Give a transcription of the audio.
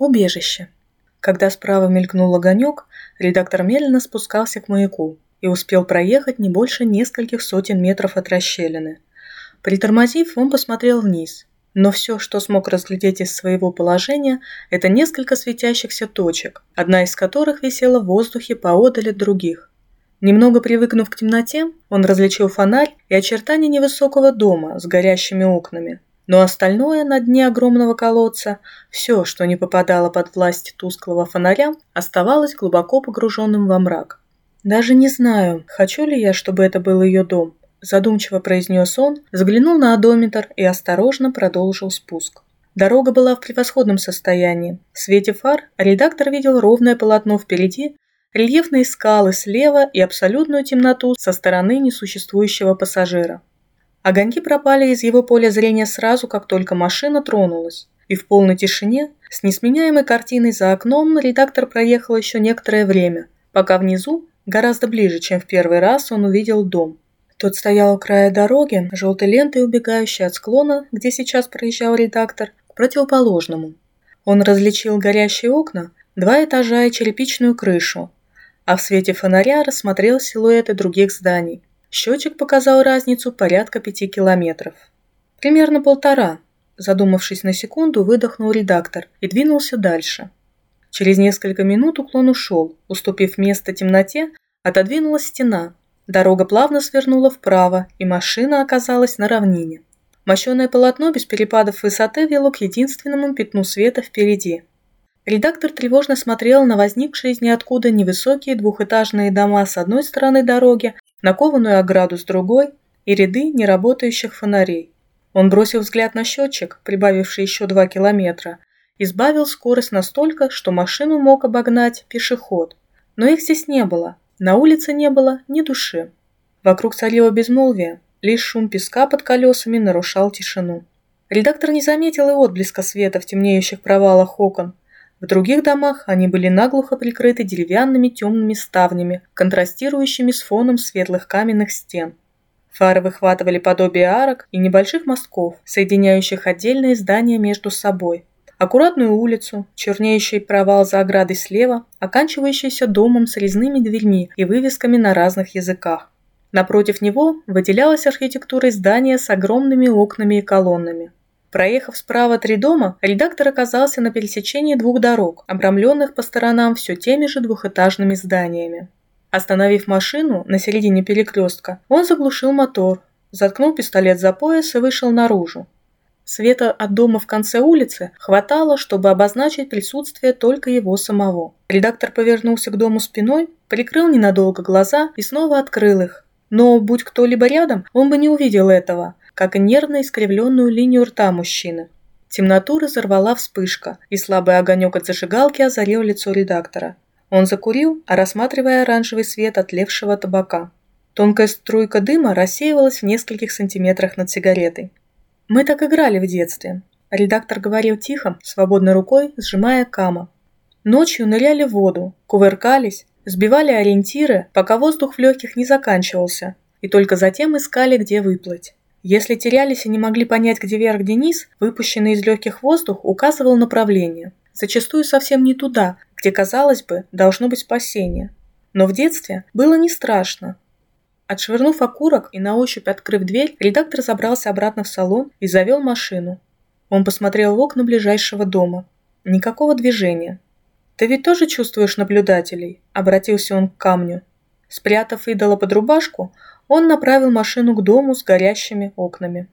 Убежище. Когда справа мелькнул огонек, редактор медленно спускался к маяку и успел проехать не больше нескольких сотен метров от расщелины. Притормозив, он посмотрел вниз, но все, что смог разглядеть из своего положения, это несколько светящихся точек, одна из которых висела в воздухе поодаль от других. Немного привыкнув к темноте, он различил фонарь и очертания невысокого дома с горящими окнами но остальное на дне огромного колодца, все, что не попадало под власть тусклого фонаря, оставалось глубоко погруженным во мрак. «Даже не знаю, хочу ли я, чтобы это был ее дом», задумчиво произнес он, взглянул на одометр и осторожно продолжил спуск. Дорога была в превосходном состоянии. В свете фар редактор видел ровное полотно впереди, рельефные скалы слева и абсолютную темноту со стороны несуществующего пассажира. Огоньки пропали из его поля зрения сразу, как только машина тронулась. И в полной тишине, с несменяемой картиной за окном, редактор проехал еще некоторое время, пока внизу, гораздо ближе, чем в первый раз, он увидел дом. Тот стоял у края дороги, желтой лентой убегающей от склона, где сейчас проезжал редактор, к противоположному. Он различил горящие окна, два этажа и черепичную крышу, а в свете фонаря рассмотрел силуэты других зданий. Счетчик показал разницу порядка пяти километров. Примерно полтора. Задумавшись на секунду, выдохнул редактор и двинулся дальше. Через несколько минут уклон ушел, уступив место темноте, отодвинулась стена. Дорога плавно свернула вправо, и машина оказалась на равнине. Мощеное полотно без перепадов высоты вело к единственному пятну света впереди. Редактор тревожно смотрел на возникшие из ниоткуда невысокие двухэтажные дома с одной стороны дороги, на кованую ограду с другой и ряды неработающих фонарей. Он бросил взгляд на счетчик, прибавивший еще два километра, и сбавил скорость настолько, что машину мог обогнать пешеход. Но их здесь не было, на улице не было ни души. Вокруг царило безмолвие, лишь шум песка под колесами нарушал тишину. Редактор не заметил и отблеска света в темнеющих провалах окон, в других домах они были наглухо прикрыты деревянными темными ставнями, контрастирующими с фоном светлых каменных стен. Фары выхватывали подобие арок и небольших мостков, соединяющих отдельные здания между собой. Аккуратную улицу, чернеющий провал за оградой слева, оканчивающийся домом с резными дверьми и вывесками на разных языках. Напротив него выделялась архитектура здания с огромными окнами и колоннами. Проехав справа три дома, редактор оказался на пересечении двух дорог, обрамленных по сторонам все теми же двухэтажными зданиями. Остановив машину на середине перекрестка, он заглушил мотор, заткнул пистолет за пояс и вышел наружу. Света от дома в конце улицы хватало, чтобы обозначить присутствие только его самого. Редактор повернулся к дому спиной, прикрыл ненадолго глаза и снова открыл их. Но, будь кто-либо рядом, он бы не увидел этого, как нервно искривленную линию рта мужчины. Темноту разорвала вспышка, и слабый огонек от зажигалки озарил лицо редактора. Он закурил, рассматривая оранжевый свет отлевшего табака. Тонкая струйка дыма рассеивалась в нескольких сантиметрах над сигаретой. «Мы так играли в детстве», – редактор говорил тихо, свободной рукой, сжимая кама. Ночью ныряли в воду, кувыркались, сбивали ориентиры, пока воздух в легких не заканчивался, и только затем искали, где выплыть. Если терялись и не могли понять, где вверх, где низ, выпущенный из легких воздух указывал направление. Зачастую совсем не туда, где, казалось бы, должно быть спасение. Но в детстве было не страшно. Отшвырнув окурок и на ощупь открыв дверь, редактор забрался обратно в салон и завел машину. Он посмотрел в окна ближайшего дома. Никакого движения. «Ты ведь тоже чувствуешь наблюдателей?» – обратился он к камню. Спрятав идола под рубашку, он направил машину к дому с горящими окнами.